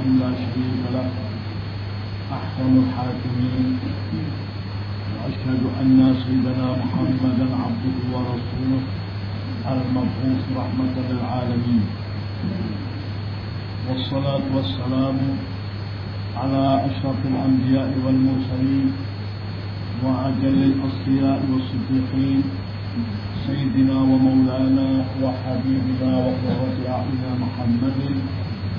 وحده لا شريك له أحكم الحاكمين. وأشهد أن سيدنا محمدا عبده ورسوله المبعوث رحمة للعالمين. والصلاة والسلام على أشرف الأنبياء والمرسلين وأجل الأصفياء والصديقين سيدنا ومولانا وحبيبنا وقرة أعيننا محمد.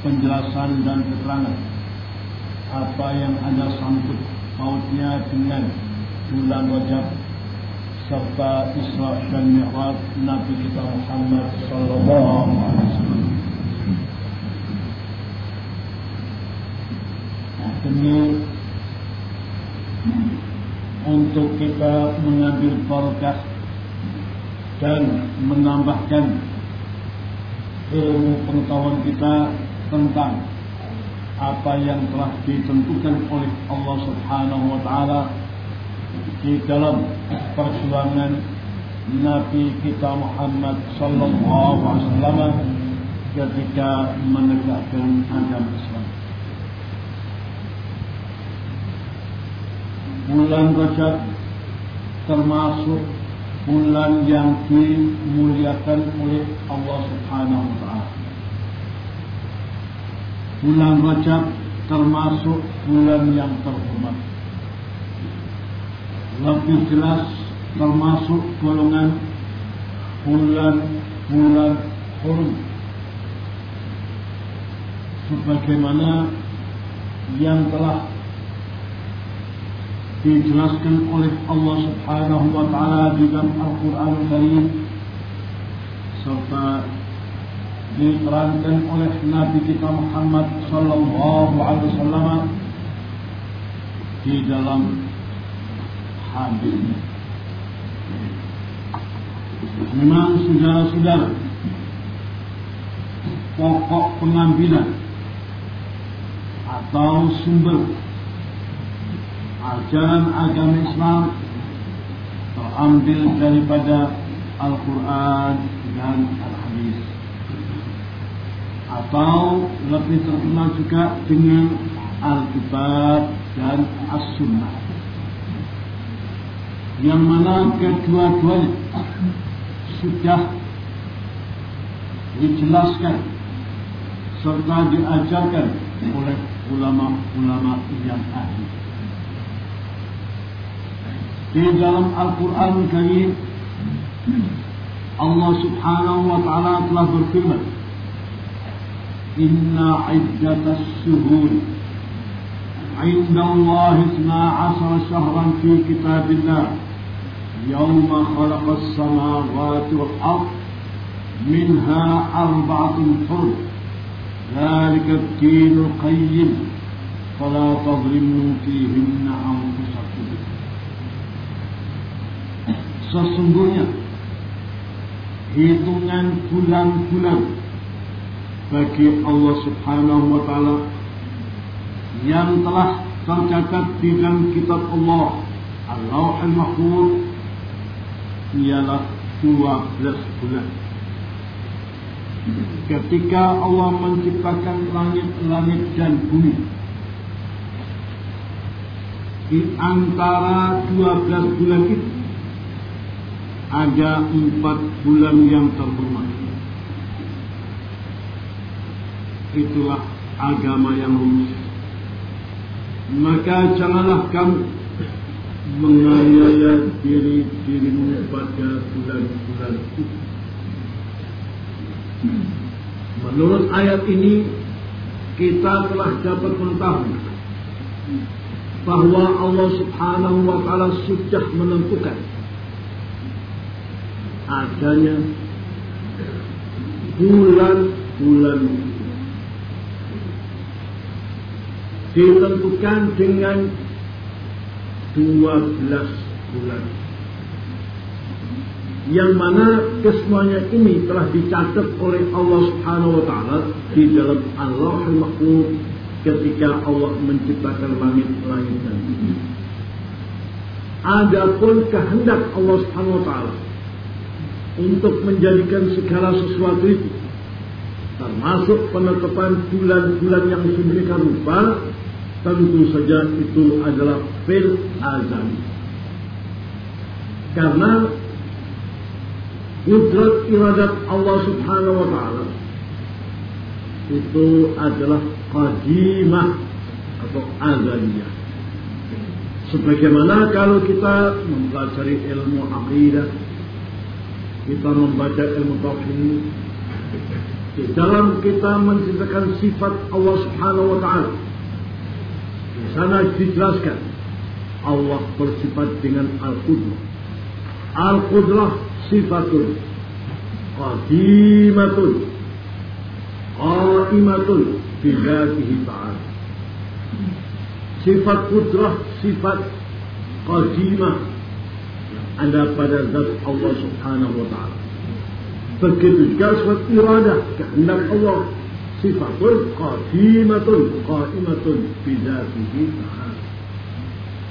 penjelasan dan keterangan apa yang ada sangkut pautnya dengan bulan Rajab serta Isra dan Mi'raj Nabi kita Muhammad sallallahu alaihi wasallam. Demi untuk kita mengambil berkah dan menambahkan ilmu pengetahuan kita tentang apa yang telah ditentukan oleh Allah Subhanahu wa taala di dalam perjuangan Nabi kita Muhammad sallallahu alaihi wasallam ketika menegakkan agama Islam. Bulan Rajab termasuk bulan yang dimuliakan oleh Allah Subhanahu wa taala. Bulan Rajab termasuk bulan yang terhormat. Lebih jelas termasuk golongan bulan-bulan hurum. Sebagaimana yang telah dijelaskan oleh Allah Subhanahu wa taala di dalam Al-Qur'an Karim serta diterangkan oleh Nabi kita Muhammad sallallahu alaihi wasallam di dalam hadisnya. Memang saudara-saudara pokok pengambilan atau sumber ajaran agama Islam terambil daripada Al-Quran dan Al-Hadis atau lebih terkenal juga dengan Al-Kitab dan As-Sunnah yang mana kedua-duanya sudah dijelaskan serta diajarkan oleh ulama-ulama yang ahli. Di dalam Al-Quran Karim Allah Subhanahu wa taala telah berfirman Inna iddatas suhur عند الله اثنا عشر شهرا في كتاب الله. يوم خلق السماوات والأرض منها أربعة حر ذلك الدين القيم. فلا تظلموا فيهن أنفسكم. Sesungguhnya hitungan bulan-bulan. Bagi Allah Subhanahu wa taala yang telah tercatat di dalam kitab Allah Allah al-Mahfuz ialah 12 bulan. Ketika Allah menciptakan langit-langit dan bumi di antara 12 bulan itu ada empat bulan yang terhormat. Itulah agama yang lurus. Maka janganlah kamu menganiaya diri dirimu pada bulan-bulan itu. Menurut ayat ini kita telah dapat mengetahui bahwa Allah Subhanahu wa taala sudah menentukan adanya bulan-bulan ditentukan dengan 12 bulan. Yang mana kesemuanya ini telah dicatat oleh Allah Subhanahu wa taala di dalam Allah Mahfuz ketika Allah menciptakan langit-langit dan bumi. Adapun kehendak Allah Subhanahu wa taala untuk menjadikan segala sesuatu itu termasuk penetapan bulan-bulan yang sedemikian rupa tentu saja itu adalah fil azam. Karena kudrat iradat Allah subhanahu wa ta'ala itu adalah qadimah atau azaliyah. Sebagaimana kalau kita mempelajari ilmu aqidah, kita membaca ilmu tauhid, dalam kita menceritakan sifat Allah Subhanahu wa taala di sana dijelaskan Allah bersifat dengan Al-Qudrah. Al-Qudrah sifatun qadimatun qaimatun bidatihi ta'ala. Sifat kudrah, sifat qadimah ada pada zat Allah Subhanahu wa taala. Sifat iradah, kehendak Allah. Sifatun qadimatun qaimatun bidatihi ta'ala.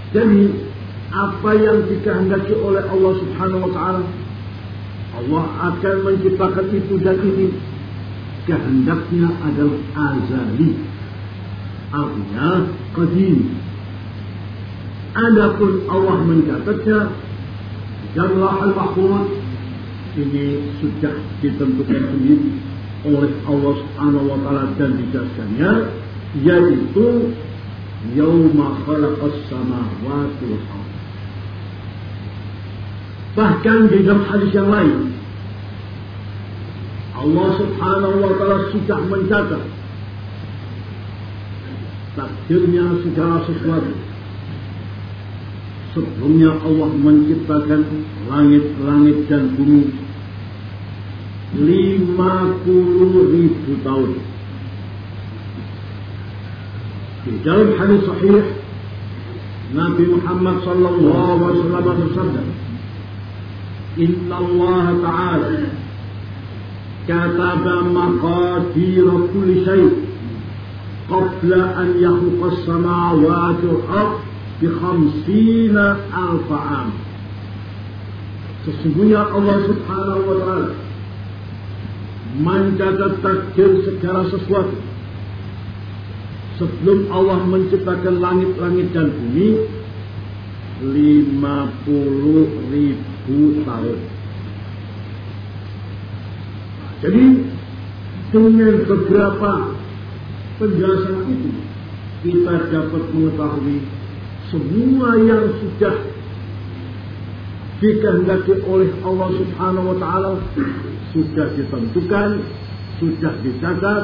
Jadi apa yang dikehendaki oleh Allah Subhanahu wa taala Allah akan menciptakan itu dan ini. Kehendaknya adalah azali. Artinya qadim. Adapun Allah mencatatnya dan lahal mahfuz ini sudah ditentukan sendiri oleh Allah Subhanahu wa taala dan dijelaskannya yaitu yauma khalaqas samawati wal bahkan di dalam hadis yang lain Allah Subhanahu wa taala sudah mencatat takdirnya segala sesuatu. Sebelumnya Allah menciptakan langit-langit dan bumi 50 ribu tahun. Di dalam hadis sahih Nabi Muhammad sallallahu alaihi wasallam bersabda, "Inna Allah Ta'ala kataba maqadir kulli shay' qabla an yakhluqa as-samawati wal-ard bi 50 alf 'am." Sesungguhnya Allah Subhanahu wa taala mencatat takdir segala sesuatu. Sebelum Allah menciptakan langit-langit dan bumi, 50 ribu tahun. Jadi dengan beberapa penjelasan itu kita dapat mengetahui semua yang sudah dikehendaki oleh Allah Subhanahu wa taala sudah ditentukan, sudah dicatat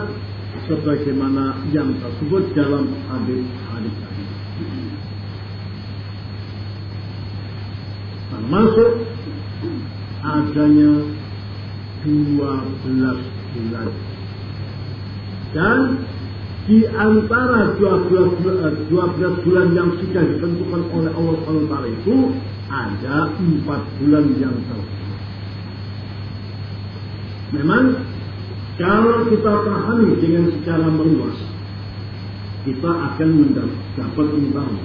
sebagaimana yang tersebut dalam hadis-hadis tadi. Termasuk adanya 12 bulan. Dan di antara 12, 12 bulan yang sudah ditentukan oleh Allah SWT itu ada 4 bulan yang tersebut. Memang kalau kita pahami dengan secara meluas, kita akan mendapat mengetahui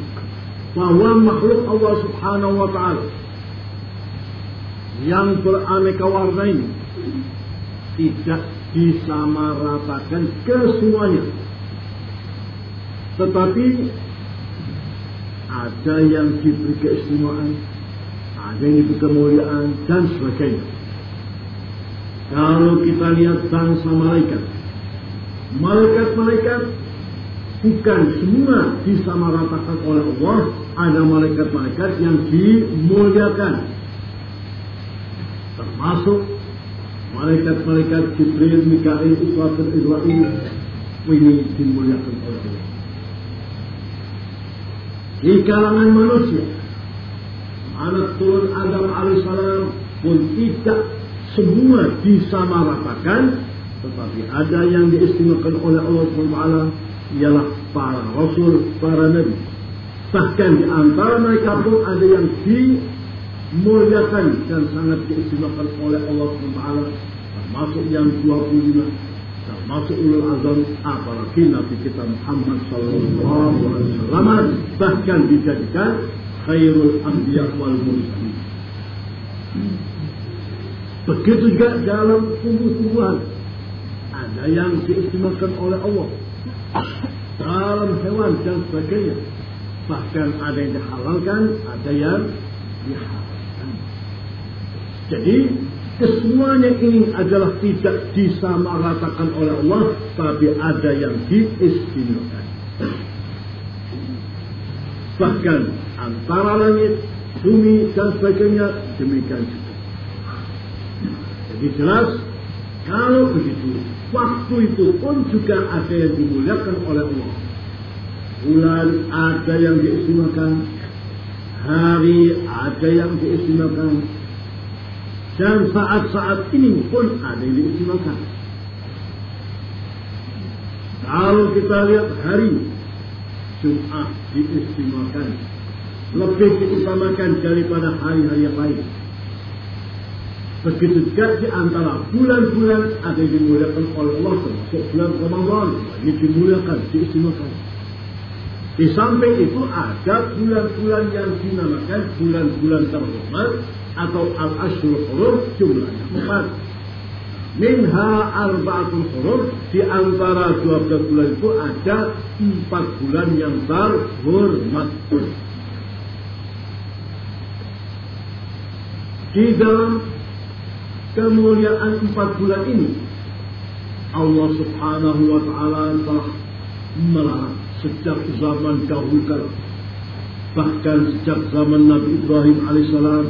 bahwa makhluk Allah Subhanahu wa taala yang beraneka warna ini tidak disamaratakan ke semuanya. Tetapi ada yang diberi keistimewaan, ada yang diberi kemuliaan dan sebagainya. Kalau kita lihat bangsa malaikat, malaikat-malaikat bukan semua disamaratakan oleh Allah. Ada malaikat-malaikat yang dimuliakan, termasuk malaikat-malaikat Jibril, Mikail, Israfil, Israel ini dimuliakan oleh Allah. Di kalangan manusia, anak turun Adam alaihissalam pun tidak semua disamaratakan tetapi ada yang diistimewakan oleh Allah SWT ialah para rasul, para nabi. Bahkan di antara mereka pun ada yang dimuliakan dan sangat diistimewakan oleh Allah SWT. Termasuk yang 25 termasuk ulul azam apalagi Nabi kita Muhammad sallallahu alaihi wasallam bahkan dijadikan khairul anbiya wal mursalin. Begitu juga dalam tumbuh-tumbuhan ada yang diistimewakan oleh Allah dalam hewan dan sebagainya. Bahkan ada yang dihalalkan, ada yang dihalalkan. Jadi kesemuanya ini adalah tidak disamaratakan oleh Allah, tapi ada yang diistimewakan. Bahkan antara langit, bumi dan sebagainya demikian juga. Jadi jelas kalau begitu waktu itu pun juga ada yang dimuliakan oleh Allah. Bulan ada yang diistimewakan, hari ada yang diistimewakan, dan saat-saat ini pun ada yang diistimewakan. Kalau kita lihat hari Jumat diistimewakan, lebih diutamakan daripada hari-hari yang lain. Begitu juga di antara bulan-bulan ada yang dimuliakan oleh Allah termasuk bulan Ramadan. Ini dimuliakan, diistimewakan. Di samping itu ada bulan-bulan yang dinamakan bulan-bulan terhormat atau al-ashur huruf jumlahnya empat. Minha arba'atul huruf di antara 12 bulan itu ada empat bulan yang terhormat. Di dalam kemuliaan empat bulan ini Allah subhanahu wa ta'ala telah melarang sejak zaman dahulu bahkan sejak zaman Nabi Ibrahim alaihissalam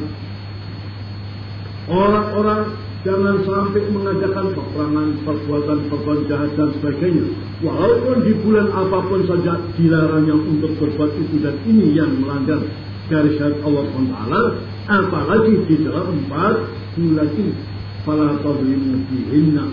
orang-orang jangan sampai mengadakan peperangan, perbuatan, perbuatan jahat dan sebagainya. Walaupun di bulan apa pun saja dilarangnya untuk berbuat itu dan ini yang melanggar dari syariat Allah SWT, apalagi di dalam empat bulan ini. Fala tadlimu fihinna.